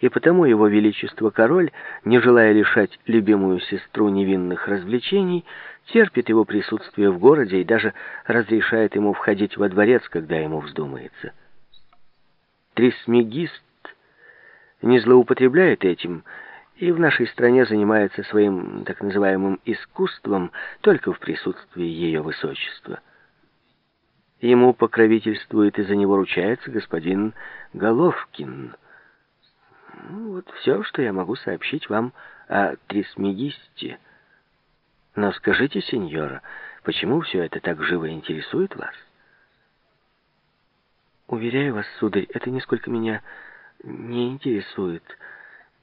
и потому его величество король, не желая лишать любимую сестру невинных развлечений, терпит его присутствие в городе и даже разрешает ему входить во дворец, когда ему вздумается. Трисмегист не злоупотребляет этим и в нашей стране занимается своим так называемым искусством только в присутствии ее высочества. Ему покровительствует и за него ручается господин Головкин. Ну, вот все, что я могу сообщить вам о Трисмегисте. Но скажите, сеньора, почему все это так живо интересует вас? Уверяю вас, сударь, это нисколько меня не интересует.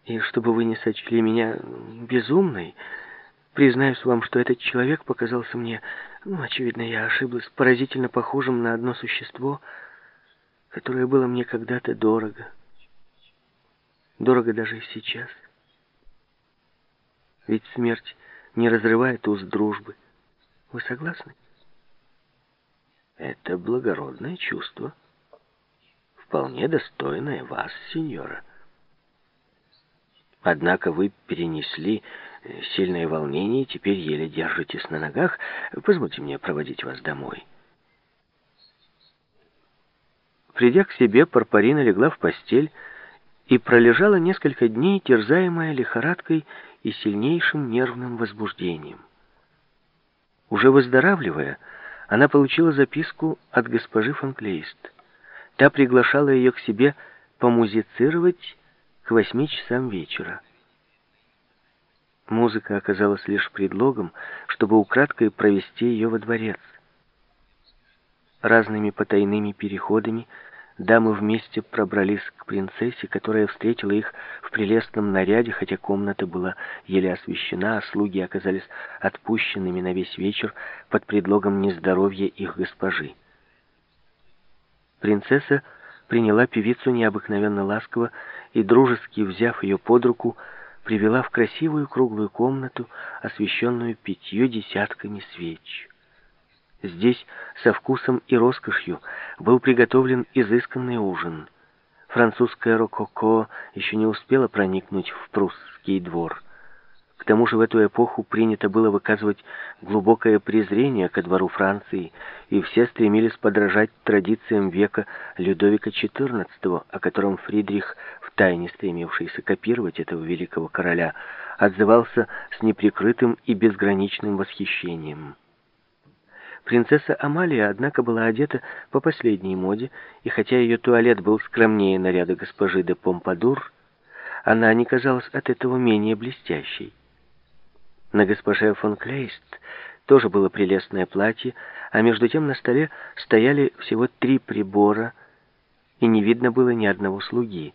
И чтобы вы не сочли меня безумной, признаюсь вам, что этот человек показался мне, ну, очевидно, я ошиблась, поразительно похожим на одно существо, которое было мне когда-то дорого. Дорого даже сейчас. Ведь смерть не разрывает уз дружбы. Вы согласны? Это благородное чувство вполне достойная вас, сеньора. Однако вы перенесли э, сильное волнение и теперь еле держитесь на ногах. Позвольте мне проводить вас домой. Придя к себе, Парпарина легла в постель и пролежала несколько дней, терзаемая лихорадкой и сильнейшим нервным возбуждением. Уже выздоравливая, она получила записку от госпожи фон. Та приглашала ее к себе помузицировать к восьми часам вечера. Музыка оказалась лишь предлогом, чтобы украдкой провести ее во дворец. Разными потайными переходами дамы вместе пробрались к принцессе, которая встретила их в прелестном наряде, хотя комната была еле освещена, а слуги оказались отпущенными на весь вечер под предлогом нездоровья их госпожи. Принцесса приняла певицу необыкновенно ласково и, дружески взяв ее под руку, привела в красивую круглую комнату, освещенную пятью десятками свеч. Здесь со вкусом и роскошью был приготовлен изысканный ужин. Французская рококо еще не успела проникнуть в прусский двор. К тому же в эту эпоху принято было выказывать глубокое презрение ко двору Франции, и все стремились подражать традициям века Людовика XIV, о котором Фридрих, втайне стремившийся копировать этого великого короля, отзывался с неприкрытым и безграничным восхищением. Принцесса Амалия, однако, была одета по последней моде, и хотя ее туалет был скромнее наряда госпожи де Помпадур, она не казалась от этого менее блестящей. На госпоже фон Клейст тоже было прелестное платье, а между тем на столе стояли всего три прибора, и не видно было ни одного слуги.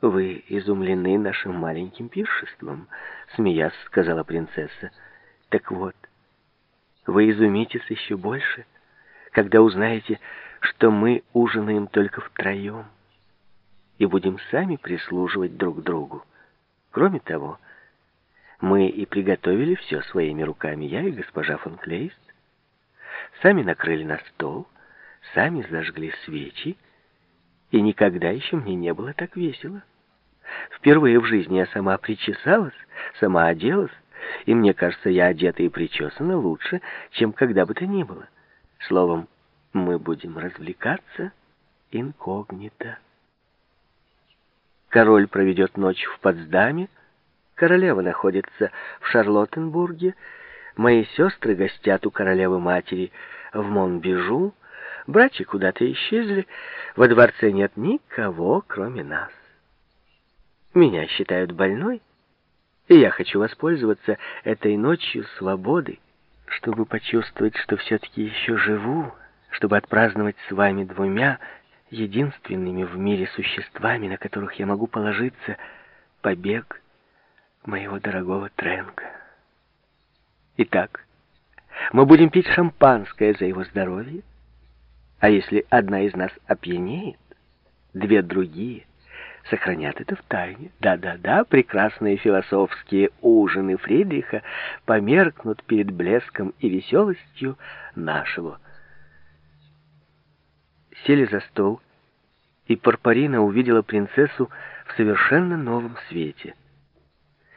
«Вы изумлены нашим маленьким пиршеством», — смеясь сказала принцесса. «Так вот, вы изумитесь еще больше, когда узнаете, что мы ужинаем только втроем и будем сами прислуживать друг другу. Кроме того, — мы и приготовили все своими руками, я и госпожа фон Клейст. Сами накрыли на стол, сами зажгли свечи, и никогда еще мне не было так весело. Впервые в жизни я сама причесалась, сама оделась, и мне кажется, я одета и причесана лучше, чем когда бы то ни было. Словом, мы будем развлекаться инкогнито. Король проведет ночь в Потсдаме, Королева находится в Шарлоттенбурге, мои сестры гостят у королевы-матери в Монбежу, братья куда-то исчезли, во дворце нет никого, кроме нас. Меня считают больной, и я хочу воспользоваться этой ночью свободы, чтобы почувствовать, что все-таки еще живу, чтобы отпраздновать с вами двумя единственными в мире существами, на которых я могу положиться, побег моего дорогого Тренка. Итак, мы будем пить шампанское за его здоровье, а если одна из нас опьянеет, две другие сохранят это в тайне. Да-да-да, прекрасные философские ужины Фридриха померкнут перед блеском и веселостью нашего. Сели за стол, и Парпарина увидела принцессу в совершенно новом свете.